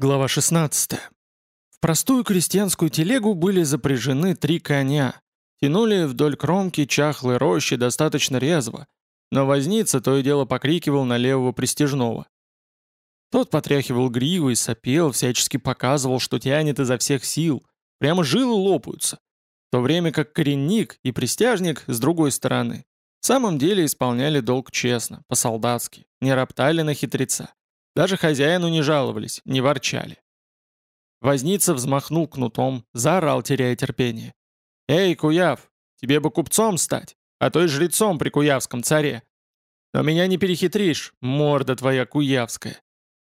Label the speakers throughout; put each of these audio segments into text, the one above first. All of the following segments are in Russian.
Speaker 1: Глава 16. В простую крестьянскую телегу были запряжены три коня. Тянули вдоль кромки чахлой рощи достаточно резво, но возница то и дело покрикивал на левого пристежного. Тот потряхивал гривой, сопел, всячески показывал, что тянет изо всех сил. Прямо жилы лопаются. В то время как коренник и пристяжник с другой стороны в самом деле исполняли долг честно, по-солдатски, не роптали на хитреца. Даже хозяину не жаловались, не ворчали. Возница взмахнул кнутом, заорал, теряя терпение. «Эй, Куяв, тебе бы купцом стать, а то и жрецом при Куявском царе. Но меня не перехитришь, морда твоя куявская.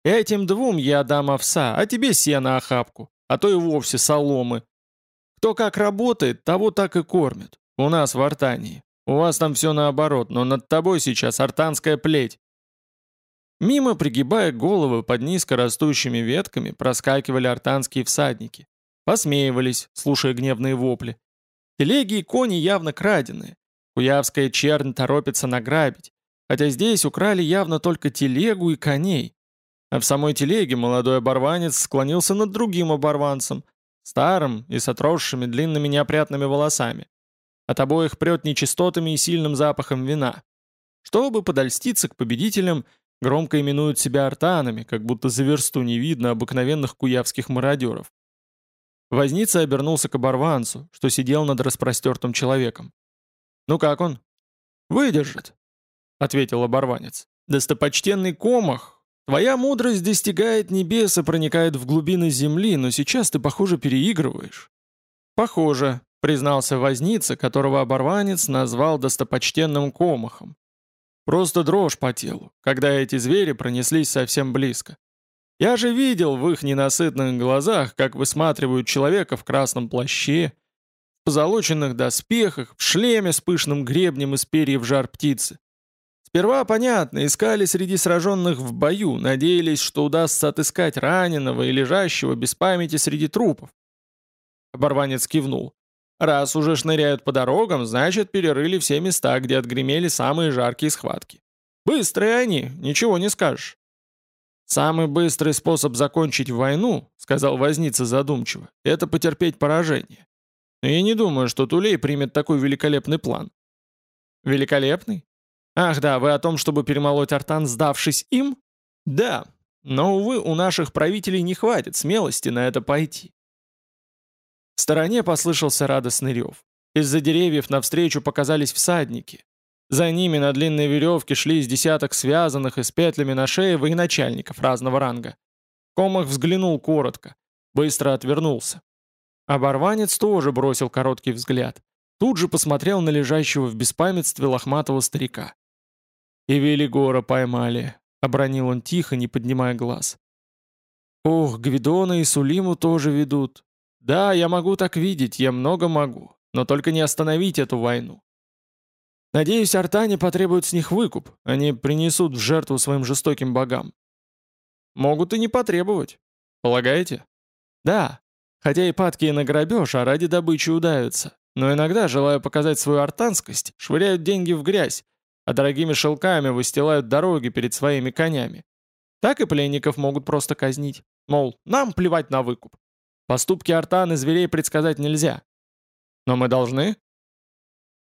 Speaker 1: Этим двум я дам овса, а тебе сено охапку, а то и вовсе соломы. Кто как работает, того так и кормят. У нас в Артании. У вас там все наоборот, но над тобой сейчас артанская плеть. Мимо, пригибая головы под низко растущими ветками, проскакивали артанские всадники. Посмеивались, слушая гневные вопли. Телеги и кони явно краденые. Куявская чернь торопится награбить, хотя здесь украли явно только телегу и коней. А в самой телеге молодой оборванец склонился над другим оборванцем, старым и с отросшими длинными неопрятными волосами. От обоих прет нечистотами и сильным запахом вина. Чтобы подольститься к победителям, Громко именуют себя артанами, как будто за версту не видно обыкновенных куявских мародеров. Возница обернулся к оборванцу, что сидел над распростертым человеком. «Ну как он?» «Выдержит», — ответил оборванец. «Достопочтенный комах, твоя мудрость достигает небес и проникает в глубины земли, но сейчас ты, похоже, переигрываешь». «Похоже», — признался возница, которого оборванец назвал достопочтенным комахом. Просто дрожь по телу, когда эти звери пронеслись совсем близко. Я же видел в их ненасытных глазах, как высматривают человека в красном плаще, в позолоченных доспехах, в шлеме с пышным гребнем из перьев жар птицы. Сперва, понятно, искали среди сраженных в бою, надеялись, что удастся отыскать раненого и лежащего без памяти среди трупов. Оборванец кивнул. Раз уже шныряют по дорогам, значит, перерыли все места, где отгремели самые жаркие схватки. Быстрые они, ничего не скажешь. «Самый быстрый способ закончить войну, — сказал Возница задумчиво, — это потерпеть поражение. Но я не думаю, что Тулей примет такой великолепный план». «Великолепный? Ах да, вы о том, чтобы перемолоть артан, сдавшись им?» «Да, но, увы, у наших правителей не хватит смелости на это пойти. Стороне послышался радостный рев. Из-за деревьев навстречу показались всадники. За ними на длинной веревке шли из десяток связанных и с петлями на шее военачальников разного ранга. Комах взглянул коротко, быстро отвернулся. Оборванец тоже бросил короткий взгляд. Тут же посмотрел на лежащего в беспамятстве лохматого старика. «И Велигора поймали», — обронил он тихо, не поднимая глаз. «Ох, Гвидона и Сулиму тоже ведут. Да, я могу так видеть, я много могу, но только не остановить эту войну. Надеюсь, артане потребуют с них выкуп, они принесут в жертву своим жестоким богам. Могут и не потребовать. Полагаете? Да, хотя и падкие на грабеж, а ради добычи удаются. Но иногда, желая показать свою артанскость, швыряют деньги в грязь, а дорогими шелками выстилают дороги перед своими конями. Так и пленников могут просто казнить. Мол, нам плевать на выкуп. Поступки артан и зверей предсказать нельзя. Но мы должны?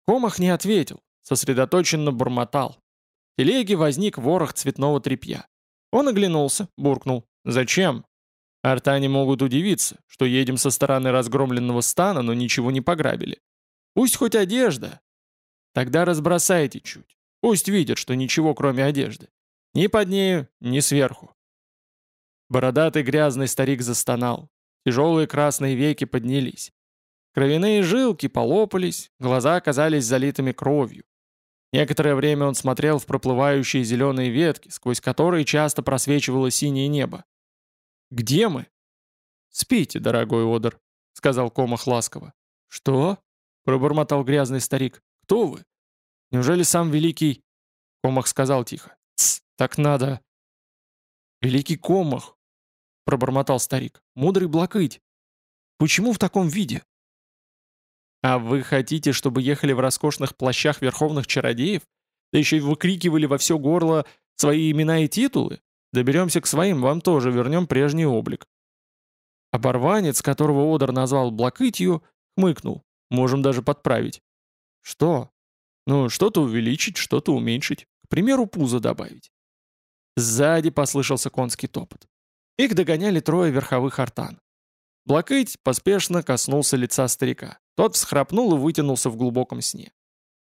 Speaker 1: Комах не ответил, сосредоточенно бормотал. В телеге возник ворох цветного тряпья. Он оглянулся, буркнул. «Зачем?» Артане могут удивиться, что едем со стороны разгромленного стана, но ничего не пограбили. Пусть хоть одежда. Тогда разбросайте чуть. Пусть видят, что ничего кроме одежды. Ни под нею, ни сверху. Бородатый грязный старик застонал. Тяжелые красные веки поднялись. Кровяные жилки полопались, глаза оказались залитыми кровью. Некоторое время он смотрел в проплывающие зеленые ветки, сквозь которые часто просвечивало синее небо. «Где мы?» «Спите, дорогой Одер», — сказал Комах ласково. «Что?» — пробормотал грязный старик. «Кто вы?» «Неужели сам великий...» Комах сказал тихо. «Тсс, так надо...» «Великий Комах, — пробормотал старик. «Мудрый блокыть. Почему в таком виде?» «А вы хотите, чтобы ехали в роскошных плащах верховных чародеев? Да еще и выкрикивали во все горло свои имена и титулы? Доберемся к своим, вам тоже вернем прежний облик. Оборванец, которого Одер назвал Блакытью, хмыкнул. Можем даже подправить. Что? Ну, что-то увеличить, что-то уменьшить. К примеру, пузо добавить. Сзади послышался конский топот. Их догоняли трое верховых артан. Блакыть поспешно коснулся лица старика. Тот всхрапнул и вытянулся в глубоком сне.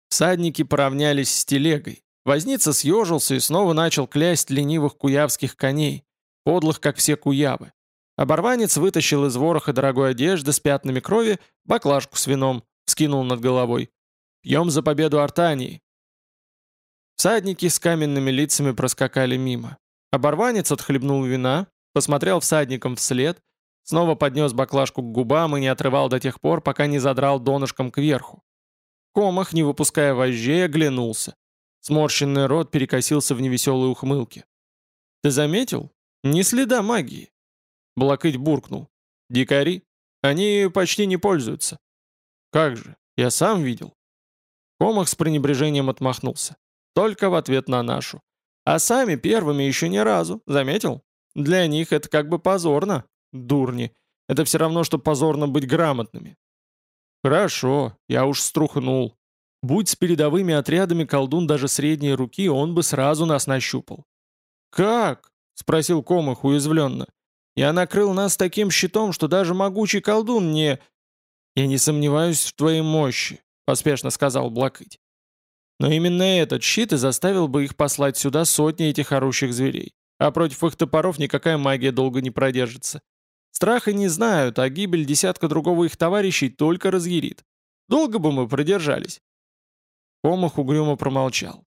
Speaker 1: Всадники поравнялись с телегой. Возница съежился и снова начал клясть ленивых куявских коней, подлых, как все куявы. Оборванец вытащил из вороха дорогой одежды с пятнами крови баклажку с вином, скинул над головой. «Пьем за победу Артании!» Всадники с каменными лицами проскакали мимо. Оборванец отхлебнул вина, посмотрел всадникам вслед, снова поднес баклажку к губам и не отрывал до тех пор, пока не задрал донышком кверху. Комах, не выпуская вожжей, оглянулся. Сморщенный рот перекосился в невеселой ухмылке. «Ты заметил? Ни следа магии!» Блакыть буркнул. «Дикари? Они почти не пользуются». «Как же? Я сам видел». Комах с пренебрежением отмахнулся. Только в ответ на нашу. А сами первыми еще ни разу, заметил? Для них это как бы позорно, дурни. Это все равно, что позорно быть грамотными. Хорошо, я уж струхнул. Будь с передовыми отрядами колдун даже средней руки, он бы сразу нас нащупал. «Как?» — спросил Комах уязвленно. «Я накрыл нас таким щитом, что даже могучий колдун не...» «Я не сомневаюсь в твоей мощи», — поспешно сказал Блакыть. «Но именно этот щит и заставил бы их послать сюда сотни этих орущих зверей. А против их топоров никакая магия долго не продержится. Страха не знают, а гибель десятка другого их товарищей только разъярит. Долго бы мы продержались. Комах угрюмо промолчал.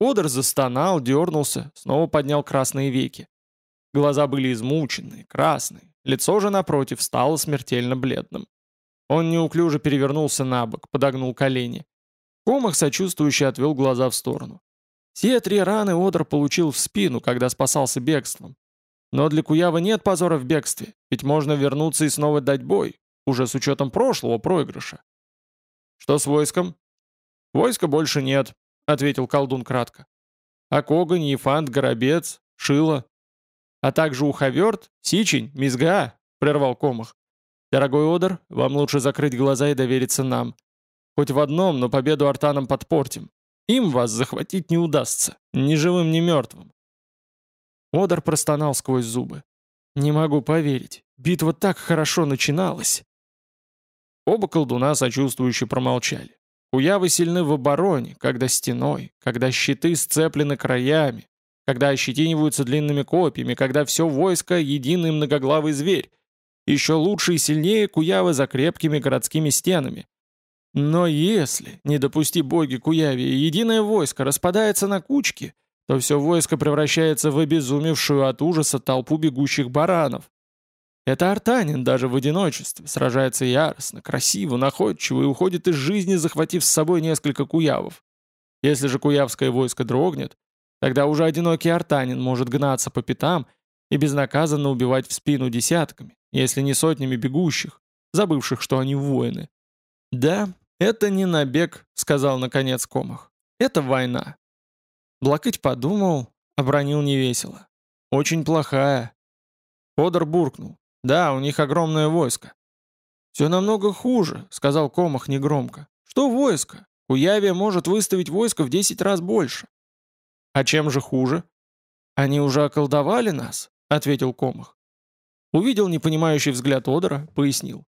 Speaker 1: Одер застонал, дернулся, снова поднял красные веки. Глаза были измученные, красные, лицо же напротив стало смертельно бледным. Он неуклюже перевернулся на бок, подогнул колени. Комах сочувствующе отвел глаза в сторону. Все три раны Одер получил в спину, когда спасался бегством. Но для Куявы нет позора в бегстве, ведь можно вернуться и снова дать бой, уже с учетом прошлого проигрыша. «Что с войском?» «Войска больше нет», — ответил колдун кратко. «А Когань, Ефант, Горобец, Шила, а также Уховерт, Сичень, Мизга», — прервал Комах. «Дорогой Одер, вам лучше закрыть глаза и довериться нам. Хоть в одном, но победу артанам подпортим. Им вас захватить не удастся, ни живым, ни мертвым». Одер простонал сквозь зубы. «Не могу поверить. Битва так хорошо начиналась». Оба колдуна сочувствующе промолчали. Куявы сильны в обороне, когда стеной, когда щиты сцеплены краями, когда ощетиниваются длинными копьями, когда все войско — единый многоглавый зверь. Еще лучше и сильнее Куявы за крепкими городскими стенами. Но если, не допусти боги Куяви, единое войско распадается на кучки, то все войско превращается в обезумевшую от ужаса толпу бегущих баранов. Это Артанин даже в одиночестве, сражается яростно, красиво, находчиво и уходит из жизни, захватив с собой несколько куявов. Если же куявское войско дрогнет, тогда уже одинокий Артанин может гнаться по пятам и безнаказанно убивать в спину десятками, если не сотнями бегущих, забывших, что они воины. «Да, это не набег», — сказал наконец Комах. «Это война». Блакыть подумал, обронил невесело. «Очень плохая». Одер буркнул. Да, у них огромное войско. «Все намного хуже», — сказал Комах негромко. «Что войско? Куявия может выставить войско в 10 раз больше». «А чем же хуже?» «Они уже околдовали нас», — ответил Комах. Увидел непонимающий взгляд Одера, пояснил.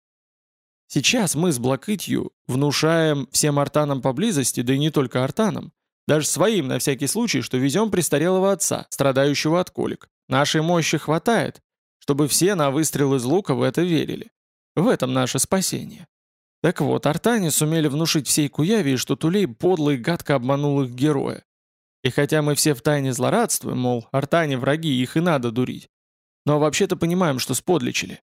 Speaker 1: «Сейчас мы с Блакытью внушаем всем артанам поблизости, да и не только артанам, даже своим на всякий случай, что везем престарелого отца, страдающего от колик. Нашей мощи хватает, чтобы все на выстрел из лука в это верили. В этом наше спасение. Так вот, артане сумели внушить всей Куявии, что Тулей подло и гадко обманул их героя. И хотя мы все втайне злорадствуем, мол, артане враги, их и надо дурить, но вообще-то понимаем, что сподличили.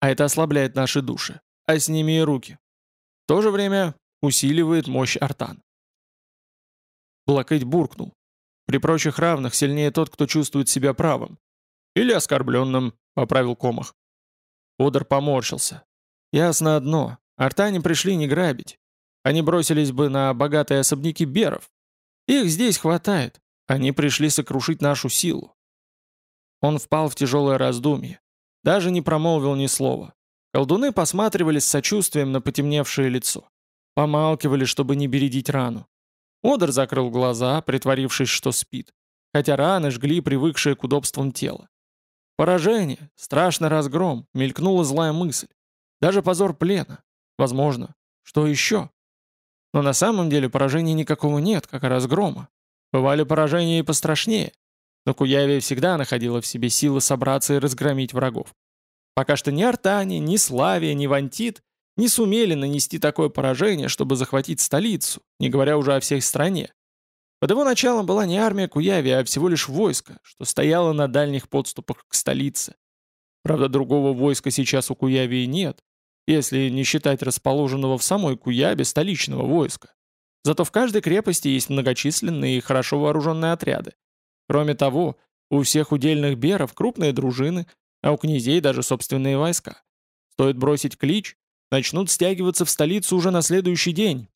Speaker 1: А это ослабляет наши души, а с ними и руки. В то же время усиливает мощь артан. Блокыть буркнул. При прочих равных сильнее тот, кто чувствует себя правым. «Или оскорбленным», — поправил Комах. Одер поморщился. «Ясно одно. Артане пришли не грабить. Они бросились бы на богатые особняки беров. Их здесь хватает. Они пришли сокрушить нашу силу». Он впал в тяжелое раздумье. даже не промолвил ни слова. Колдуны посматривали с сочувствием на потемневшее лицо. Помалкивали, чтобы не бередить рану. Одер закрыл глаза, притворившись, что спит, хотя раны жгли привыкшие к удобствам тела. Поражение, страшный разгром, мелькнула злая мысль. Даже позор плена. Возможно. Что еще? Но на самом деле поражения никакого нет, как и разгрома. Бывали поражения и пострашнее. Но Куявия всегда находила в себе силы собраться и разгромить врагов. Пока что ни Артани, ни Славия, ни Вантит не сумели нанести такое поражение, чтобы захватить столицу, не говоря уже о всей стране. Под его началом была не армия Куяви, а всего лишь войско, что стояло на дальних подступах к столице. Правда, другого войска сейчас у Куявии нет, если не считать расположенного в самой Куябе столичного войска. Зато в каждой крепости есть многочисленные и хорошо вооруженные отряды. Кроме того, у всех удельных беров крупные дружины, а у князей даже собственные войска. Стоит бросить клич, начнут стягиваться в столицу уже на следующий день.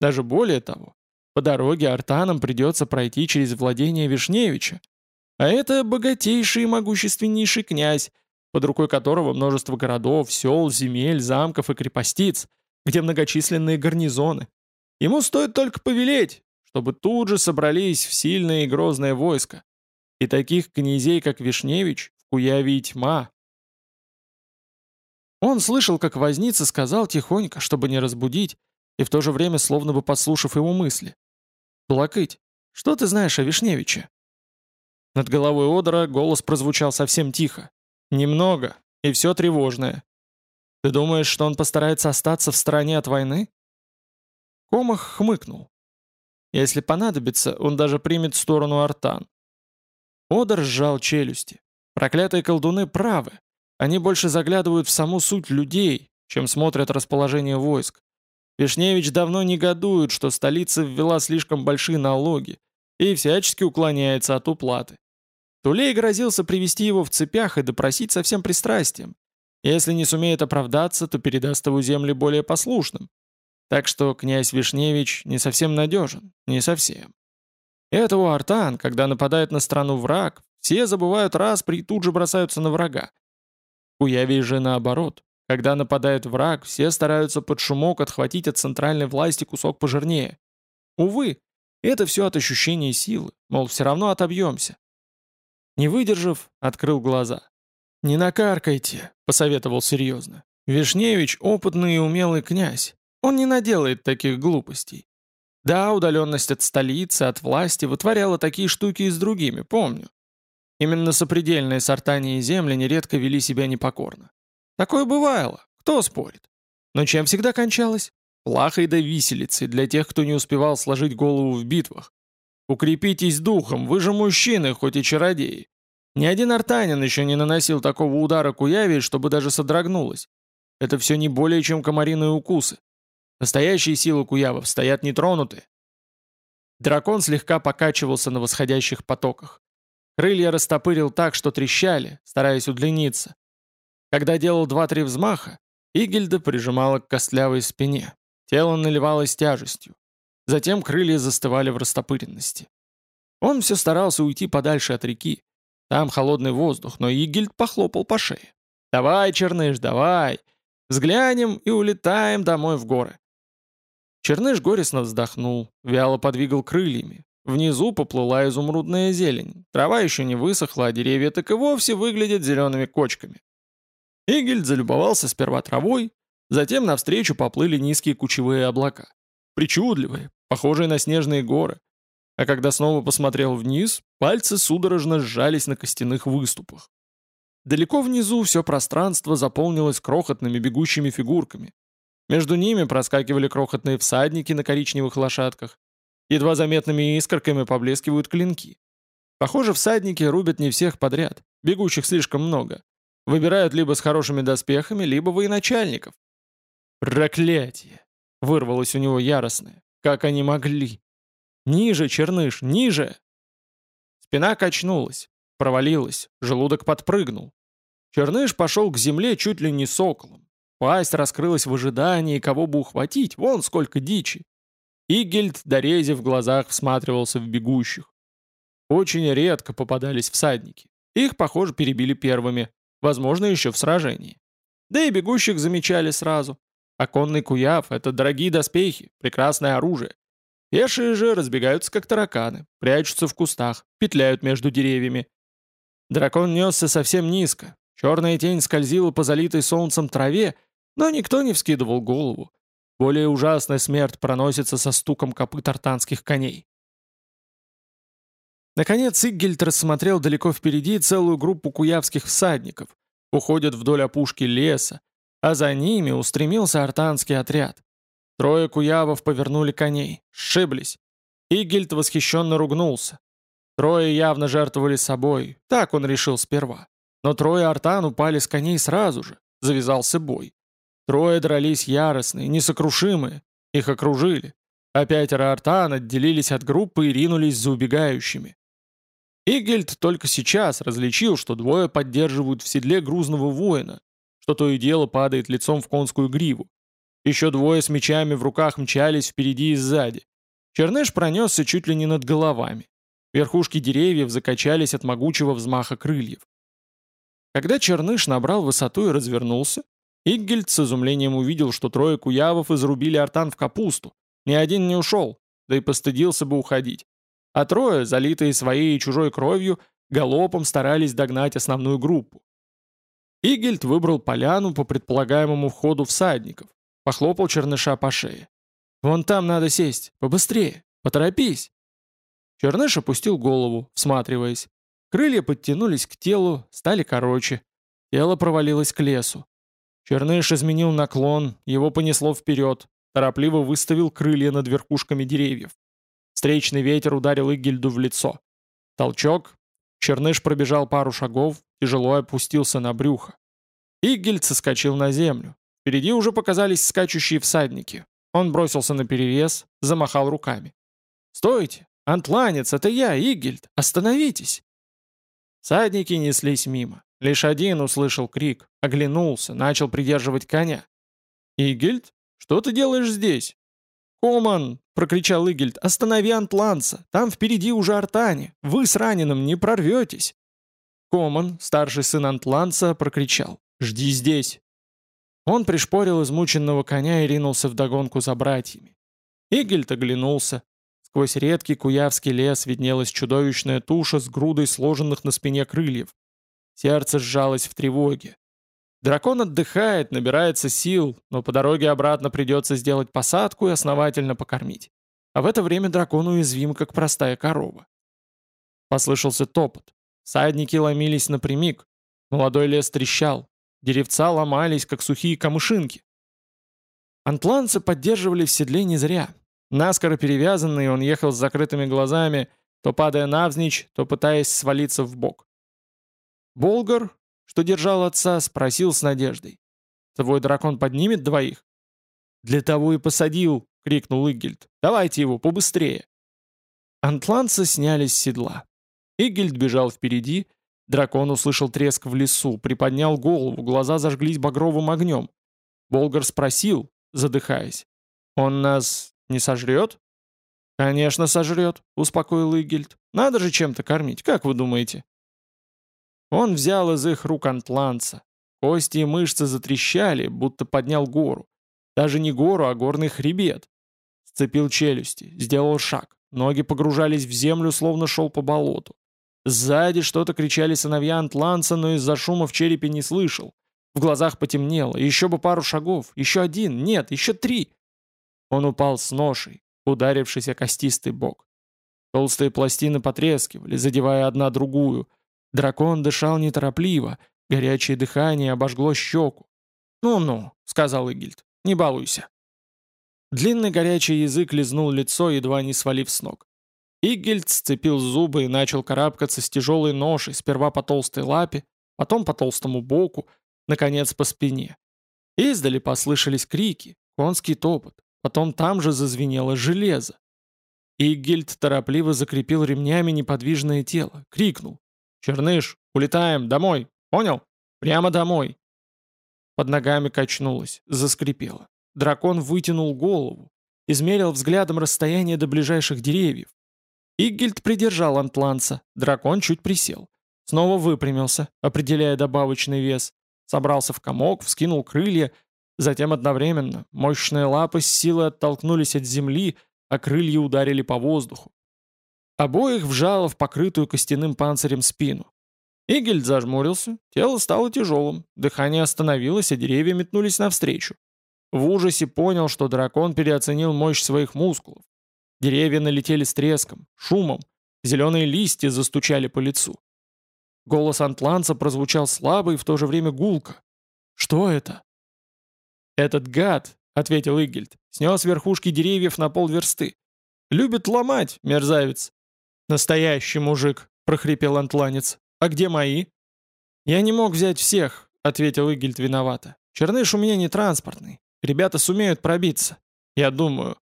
Speaker 1: Даже более того, по дороге артанам придется пройти через владение Вишневича. А это богатейший и могущественнейший князь, под рукой которого множество городов, сел, земель, замков и крепостиц, где многочисленные гарнизоны. Ему стоит только повелеть, чтобы тут же собрались в сильное и грозное войско. И таких князей, как Вишневич, Куяве и тьма. Он слышал, как возница сказал тихонько, чтобы не разбудить, и в то же время словно бы подслушав его мысли. «Блакыть, что ты знаешь о Вишневиче?» Над головой Одора голос прозвучал совсем тихо. «Немного, и все тревожное. Ты думаешь, что он постарается остаться в стороне от войны?» Комах хмыкнул. «Если понадобится, он даже примет сторону Артан». Одор сжал челюсти. Проклятые колдуны правы. Они больше заглядывают в саму суть людей, чем смотрят расположение войск. Вишневич давно негодует, что столица ввела слишком большие налоги и всячески уклоняется от уплаты. Тулей грозился привести его в цепях и допросить со всем пристрастием. Если не сумеет оправдаться, то передаст его земли более послушным. Так что князь Вишневич не совсем надежен, не совсем. Это у артан, когда нападает на страну враг, все забывают раз, при тут же бросаются на врага. У Яви же наоборот. Когда нападает враг, все стараются под шумок отхватить от центральной власти кусок пожирнее. Увы, это все от ощущения силы, мол, все равно отобьемся. Не выдержав, открыл глаза. «Не накаркайте», — посоветовал серьезно. «Вишневич — опытный и умелый князь. Он не наделает таких глупостей. Да, удаленность от столицы, от власти вытворяла такие штуки и с другими, помню. Именно сопредельные сортания и земли нередко вели себя непокорно. Такое бывало, кто спорит. Но чем всегда кончалось? Плахой да виселицей для тех, кто не успевал сложить голову в битвах. Укрепитесь духом, вы же мужчины, хоть и чародеи. Ни один артанин еще не наносил такого удара Куяви, чтобы даже содрогнулось. Это все не более чем комариные укусы. Настоящие силы Куявов стоят нетронутые. Дракон слегка покачивался на восходящих потоках. Крылья растопырил так, что трещали, стараясь удлиниться. Когда делал два-три взмаха, Игельда прижимала к костлявой спине. Тело наливалось тяжестью. Затем крылья застывали в растопыренности. Он все старался уйти подальше от реки. Там холодный воздух, но Игельд похлопал по шее. «Давай, Черныш, давай! Взглянем и улетаем домой в горы». Черныш горестно вздохнул, вяло подвигал крыльями. Внизу поплыла изумрудная зелень. Трава еще не высохла, а деревья так и вовсе выглядят зелеными кочками. Игельд залюбовался сперва травой, затем навстречу поплыли низкие кучевые облака. Причудливые, похожие на снежные горы. А когда снова посмотрел вниз, пальцы судорожно сжались на костяных выступах. Далеко внизу все пространство заполнилось крохотными бегущими фигурками. Между ними проскакивали крохотные всадники на коричневых лошадках. Едва заметными искорками поблескивают клинки. Похоже, всадники рубят не всех подряд, бегущих слишком много. Выбирают либо с хорошими доспехами, либо военачальников. «Проклятие!» — вырвалось у него яростное. «Как они могли!» «Ниже, Черныш, ниже!» Спина качнулась, провалилась, желудок подпрыгнул. Черныш пошел к земле чуть ли не соколом. Пасть раскрылась в ожидании, кого бы ухватить, вон сколько дичи. Игельд, дорези в глазах, всматривался в бегущих. Очень редко попадались всадники. Их, похоже, перебили первыми. возможно, еще в сражении. Да и бегущих замечали сразу. А конный куяв — это дорогие доспехи, прекрасное оружие. Пешие же разбегаются как тараканы, прячутся в кустах, петляют между деревьями. Дракон несся совсем низко. Черная тень скользила по залитой солнцем траве, но никто не вскидывал голову. Более ужасная смерть проносится со стуком копыт артанских коней. Наконец Иггельд рассмотрел далеко впереди целую группу куявских всадников. Уходят вдоль опушки леса, а за ними устремился артанский отряд. Трое куявов повернули коней, сшиблись. Игельд восхищенно ругнулся. Трое явно жертвовали собой, так он решил сперва. Но трое артан упали с коней сразу же, завязался бой. Трое дрались яростные, несокрушимые, их окружили. А пятеро артан отделились от группы и ринулись за убегающими. Игельд только сейчас различил, что двое поддерживают в седле грузного воина, что то и дело падает лицом в конскую гриву. Еще двое с мечами в руках мчались впереди и сзади. Черныш пронесся чуть ли не над головами. Верхушки деревьев закачались от могучего взмаха крыльев. Когда Черныш набрал высоту и развернулся, Иггельд с изумлением увидел, что трое куявов изрубили артан в капусту. Ни один не ушел, да и постыдился бы уходить. А трое, залитые своей и чужой кровью, галопом старались догнать основную группу. Игельд выбрал поляну по предполагаемому входу всадников, похлопал Черныша по шее. «Вон там надо сесть, побыстрее, поторопись!» Черныш опустил голову, всматриваясь. Крылья подтянулись к телу, стали короче. Тело провалилось к лесу. Черныш изменил наклон, его понесло вперед, торопливо выставил крылья над верхушками деревьев. Встречный ветер ударил Игельду в лицо. Толчок. Черныш пробежал пару шагов, тяжело опустился на брюхо. Игельд соскочил на землю. Впереди уже показались скачущие всадники. Он бросился на перерез, замахал руками. «Стойте! Антланец, это я, Игельд! Остановитесь!» Всадники неслись мимо. Лишь один услышал крик, оглянулся, начал придерживать коня. «Игельд, что ты делаешь здесь?» «Коман!» — прокричал Игельд. «Останови Антланца! Там впереди уже Артани! Вы с раненым не прорветесь!» Коман, старший сын Антланца, прокричал. «Жди здесь!» Он пришпорил измученного коня и ринулся вдогонку за братьями. Игельд оглянулся. Сквозь редкий куявский лес виднелась чудовищная туша с грудой сложенных на спине крыльев. Сердце сжалось в тревоге. Дракон отдыхает, набирается сил, но по дороге обратно придется сделать посадку и основательно покормить. А в это время дракон уязвим, как простая корова. Послышался топот. Садники ломились напрямик. Молодой лес трещал. Деревца ломались, как сухие камышинки. Антланцы поддерживали в седле не зря. Наскоро перевязанный, он ехал с закрытыми глазами, то падая навзничь, то пытаясь свалиться в бок. Болгар, что держал отца, спросил с надеждой. «Твой дракон поднимет двоих?» «Для того и посадил!» — крикнул Игельд. «Давайте его, побыстрее!» Антланцы сняли с седла. Игельд бежал впереди, дракон услышал треск в лесу, приподнял голову, глаза зажглись багровым огнем. Болгар спросил, задыхаясь. «Он нас не сожрет?» «Конечно сожрет», — успокоил Игельд. «Надо же чем-то кормить, как вы думаете?» Он взял из их рук антланца. Кости и мышцы затрещали, будто поднял гору. Даже не гору, а горный хребет. Сцепил челюсти, сделал шаг. Ноги погружались в землю, словно шел по болоту. Сзади что-то кричали сыновья антланца, но из-за шума в черепе не слышал. В глазах потемнело. Еще бы пару шагов. Еще один. Нет, еще три. Он упал с ношей, ударившись о костистый бок. Толстые пластины потрескивали, задевая одна другую. Дракон дышал неторопливо, горячее дыхание обожгло щеку. «Ну-ну», — сказал Игильд, — «не балуйся». Длинный горячий язык лизнул лицо, едва не свалив с ног. Игельд сцепил зубы и начал карабкаться с тяжелой ношей, сперва по толстой лапе, потом по толстому боку, наконец по спине. Издали послышались крики, конский топот, потом там же зазвенело железо. Игельд торопливо закрепил ремнями неподвижное тело, крикнул. «Черныш, улетаем, домой, понял? Прямо домой!» Под ногами качнулось, заскрипело. Дракон вытянул голову, измерил взглядом расстояние до ближайших деревьев. Игельд придержал антланца, дракон чуть присел. снова выпрямился, определяя добавочный вес, собрался в комок, вскинул крылья, затем одновременно мощные лапы с силой оттолкнулись от земли, а крылья ударили по воздуху. Обоих вжало в покрытую костяным панцирем спину. Игельд зажмурился, тело стало тяжелым, дыхание остановилось, а деревья метнулись навстречу. В ужасе понял, что дракон переоценил мощь своих мускулов. Деревья налетели с треском, шумом, зеленые листья застучали по лицу. Голос антланца прозвучал слабо и в то же время гулко. «Что это?» «Этот гад», — ответил Игельд, — снес верхушки деревьев на полверсты. «Любит ломать, мерзавец». «Настоящий мужик», — прохрипел антланец. «А где мои?» «Я не мог взять всех», — ответил Игельд виновато. «Черныш у меня не транспортный. Ребята сумеют пробиться. Я думаю».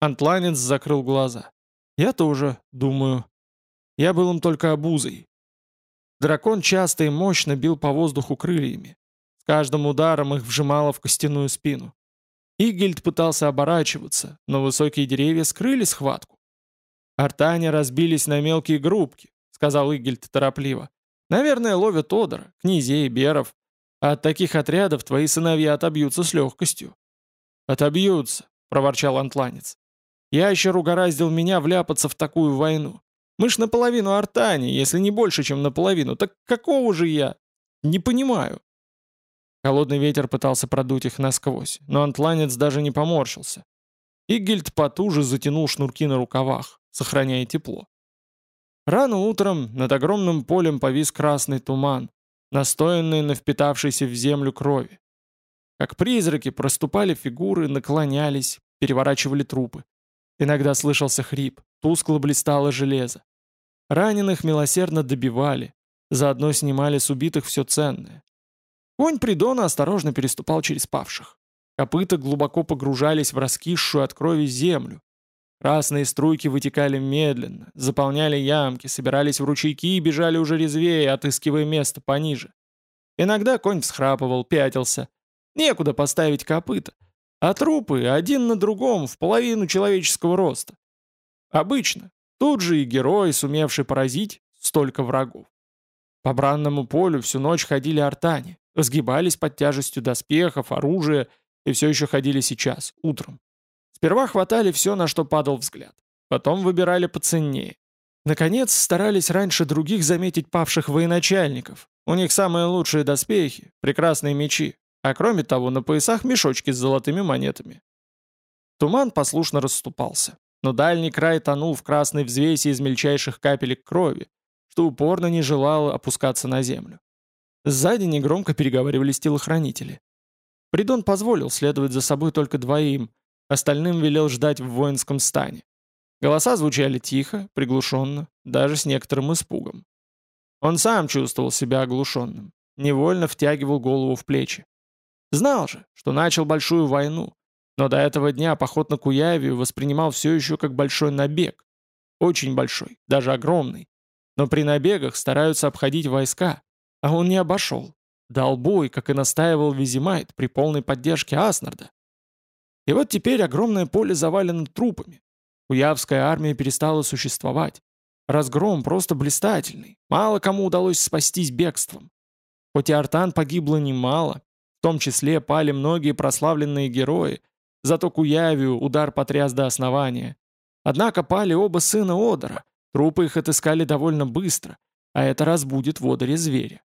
Speaker 1: Антланец закрыл глаза. «Я тоже думаю. Я был им только обузой». Дракон часто и мощно бил по воздуху крыльями. С каждым ударом их вжимало в костяную спину. Игельд пытался оборачиваться, но высокие деревья скрыли схватку. «Артане разбились на мелкие группки», — сказал Игельд торопливо. «Наверное, ловят Одора, князей, беров. А от таких отрядов твои сыновья отобьются с легкостью». «Отобьются», — проворчал антланец. «Ящер угораздил меня вляпаться в такую войну. Мы ж наполовину артани, если не больше, чем наполовину. Так какого же я? Не понимаю». Холодный ветер пытался продуть их насквозь, но антланец даже не поморщился. Игельд потуже затянул шнурки на рукавах сохраняя тепло. Рано утром над огромным полем повис красный туман, настоянный на впитавшейся в землю крови. Как призраки проступали фигуры, наклонялись, переворачивали трупы. Иногда слышался хрип, тускло блистало железо. Раненых милосердно добивали, заодно снимали с убитых все ценное. Конь Придона осторожно переступал через павших. Копыта глубоко погружались в раскисшую от крови землю, Красные струйки вытекали медленно, заполняли ямки, собирались в ручейки и бежали уже резвее, отыскивая место пониже. Иногда конь всхрапывал, пятился. Некуда поставить копыта. А трупы один на другом в половину человеческого роста. Обычно. Тут же и герой, сумевший поразить столько врагов. По бранному полю всю ночь ходили артане, сгибались под тяжестью доспехов, оружия и все еще ходили сейчас, утром. Сперва хватали все, на что падал взгляд. Потом выбирали поценнее. Наконец, старались раньше других заметить павших военачальников. У них самые лучшие доспехи, прекрасные мечи, а кроме того, на поясах мешочки с золотыми монетами. Туман послушно расступался, но дальний край тонул в красной взвеси из мельчайших капелек крови, что упорно не желало опускаться на землю. Сзади негромко переговаривались телохранители. Придон позволил следовать за собой только двоим, Остальным велел ждать в воинском стане. Голоса звучали тихо, приглушенно, даже с некоторым испугом. Он сам чувствовал себя оглушенным, невольно втягивал голову в плечи. Знал же, что начал большую войну, но до этого дня поход на Куявию воспринимал все еще как большой набег. Очень большой, даже огромный. Но при набегах стараются обходить войска, а он не обошел. Дал бой, как и настаивал Визимайт при полной поддержке Аснарда. И вот теперь огромное поле завалено трупами. Куявская армия перестала существовать. Разгром просто блистательный. Мало кому удалось спастись бегством. Хоть и Артан погибло немало, в том числе пали многие прославленные герои, зато Куявию удар потряс до основания. Однако пали оба сына Одора, трупы их отыскали довольно быстро, а это разбудит в Одоре зверя.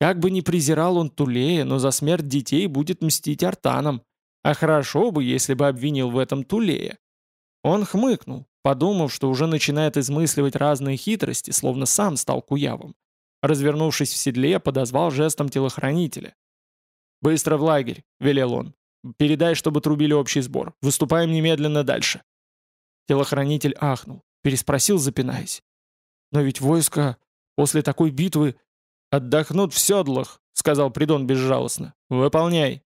Speaker 1: Как бы ни презирал он Тулея, но за смерть детей будет мстить Артанам, а хорошо бы, если бы обвинил в этом Тулея. Он хмыкнул, подумав, что уже начинает измысливать разные хитрости, словно сам стал куявом. Развернувшись в седле, подозвал жестом телохранителя. «Быстро в лагерь», — велел он. «Передай, чтобы трубили общий сбор. Выступаем немедленно дальше». Телохранитель ахнул, переспросил, запинаясь. «Но ведь войско после такой битвы...» «Отдохнут в седлах», — сказал Придон безжалостно. «Выполняй».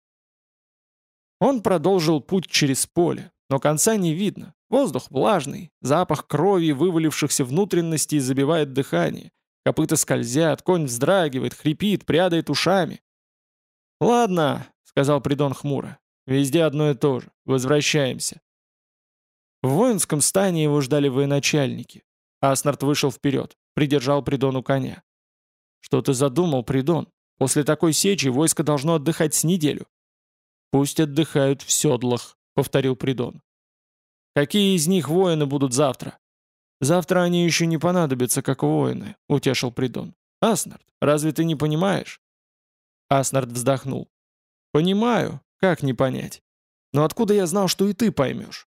Speaker 1: Он продолжил путь через поле, но конца не видно. Воздух влажный, запах крови вывалившихся внутренностей забивает дыхание. Копыта скользят, конь вздрагивает, хрипит, прядает ушами. «Ладно», — сказал Придон хмуро, — «везде одно и то же. Возвращаемся». В воинском стане его ждали военачальники. Аснард вышел вперед, придержал Придону коня. «Что ты задумал, Придон? После такой сечи войско должно отдыхать с неделю». «Пусть отдыхают в седлах», — повторил Придон. «Какие из них воины будут завтра?» «Завтра они еще не понадобятся, как воины», — утешил Придон. «Аснард, разве ты не понимаешь?» Аснард вздохнул. «Понимаю, как не понять. Но откуда я знал, что и ты поймешь?